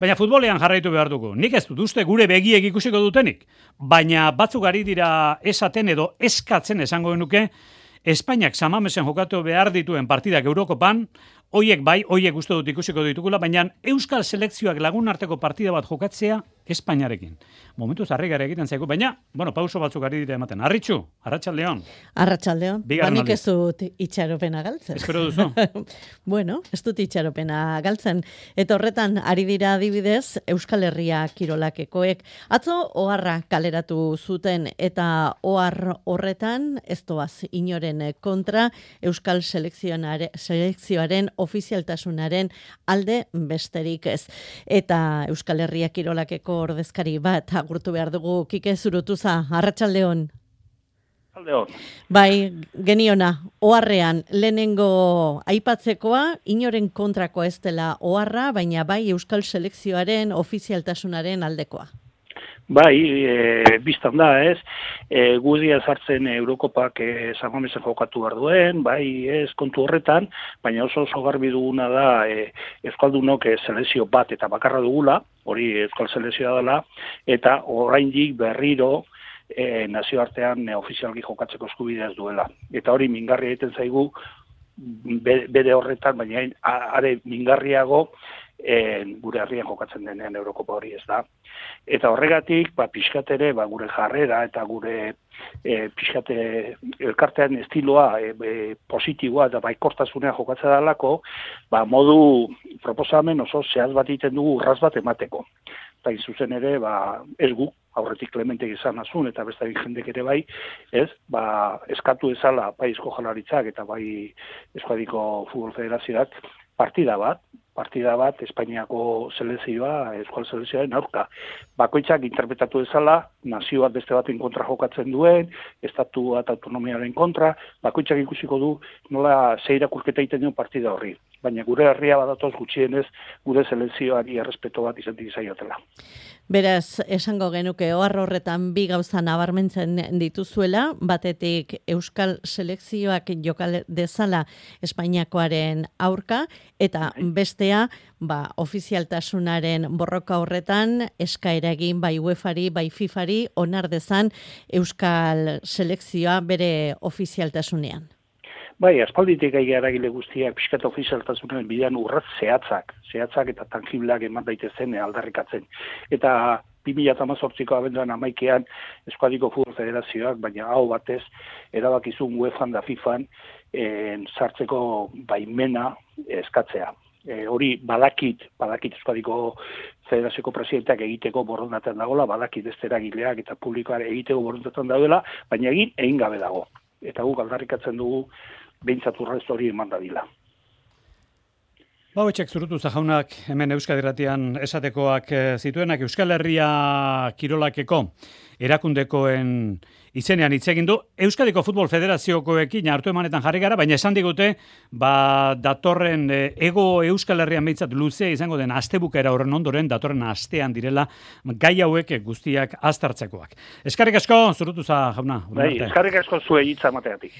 Baina futbolean jarraitu behar dugu. Nik ez dut uste gure begiek ikusiko dutenik. Baina batzuk ari dira esaten edo eskatzen esango genuke, Espainiak samamesen jokatu behar dituen partidak Eurokopan, Oiek bai, oiek uste dut ikusiko ditugula, baina Euskal Selekzioak lagun arteko partida bat jokatzea Espainiarekin. Momentu zarri gara egiten zaigu, baina, bueno, pauso batzuk ari dira ematen. Arritxu, Arratxaldeon. Arratxaldeon, banik ez dut itxaropena galtzen. Espero duzu. bueno, ez dut itxaropena galtzen. Eta horretan, ari dira adibidez, Euskal Herria kirolakekoek. Atzo, oharra kaleratu zuten, eta ohar horretan, ez doaz, inoren kontra, Euskal Selekzioaren ofizialtasunaren alde besterik ez. Eta Euskal Herria kirolakeko ordezkari bat agurtu behar dugu kike zurutuza, arratsaldeon. Aldeon. Bai, geniona, oharrean lehenengo aipatzekoa, inoren kontrako ez dela oharra, baina bai Euskal Selekzioaren ofizialtasunaren aldekoa. Bai, e, biztan da, ez, e, gudia sartzen Eurokopak e, jokatu behar duen, bai, ez, kontu horretan, baina oso oso garbi duguna da e, Euskaldunok e, selezio bat eta bakarra dugula, hori Euskal selezioa dela, eta oraindik berriro e, nazioartean e, ofizialki jokatzeko eskubidea ez duela. Eta hori mingarri egiten zaigu, bere horretan, baina are mingarriago, e, gure herrian jokatzen denean Eurokopa hori ez da. Eta horregatik, ba, pixkatere, ba, gure jarrera eta gure e, pixkate elkartean estiloa e, e, positiboa eta baikortasunean jokatzen dalako, ba, modu proposamen oso zehaz bat egiten dugu urraz bat emateko. Eta zuzen ere, ba, ez gu, aurretik klemente izan azun, eta beste jendek ere bai, ez, ba, eskatu ezala paizko jalaritzak eta bai eskuadiko futbol federazioak partida bat, partida bat Espainiako selezioa, Euskal selezioaren aurka. Bakoitzak interpretatu dezala, nazio bat beste baten kontra jokatzen duen, estatu bat autonomiaren kontra, bakoitzak ikusiko du nola zeira kurketa iten duen partida horri. Baina gure herria badatoz gutxienez, gure selezioari errespeto bat izan dizaiotela. Beraz, esango genuke ohar horretan bi gauza nabarmentzen dituzuela, batetik Euskal selekzioak jokal dezala Espainiakoaren aurka eta bai. bestea, ba, ofizialtasunaren borroka horretan eskaera egin bai UEFari, bai FIFari onar dezan Euskal selekzioa bere ofizialtasunean. Bai, aspalditik gai eragile guztiak pixkat ofizialtasunen bidean urrat zehatzak, zehatzak eta tangibleak eman daitezen aldarrikatzen. Eta 2018ko abenduan amaikean Eskuadiko Futbol Federazioak, baina hau batez, erabakizun UEFA da FIFAn en, sartzeko baimena eskatzea. E, hori badakit, badakit Eskuadiko Federazioko presidenteak egiteko borondaten dagoela, badakit ez eragileak eta publikoare egiteko borondaten dagoela, baina egin egin gabe dago. Eta guk aldarrikatzen dugu behintzat urrez hori eman da dila. Bau etxek zurutu zahaunak hemen Euskadiratian esatekoak eh, zituenak Euskal Herria kirolakeko erakundekoen izenean hitz egin du Euskadiko Futbol Federaziokoekin hartu emanetan jarri gara, baina esan digute ba, datorren e, ego Euskal Herrian behitzat luzea izango den astebukera horren ondoren datorren astean direla gai hauek guztiak aztartzekoak. Eskarrik asko, zurutu za, jauna. Bai, eskarrik asko zuen hitza mateatik.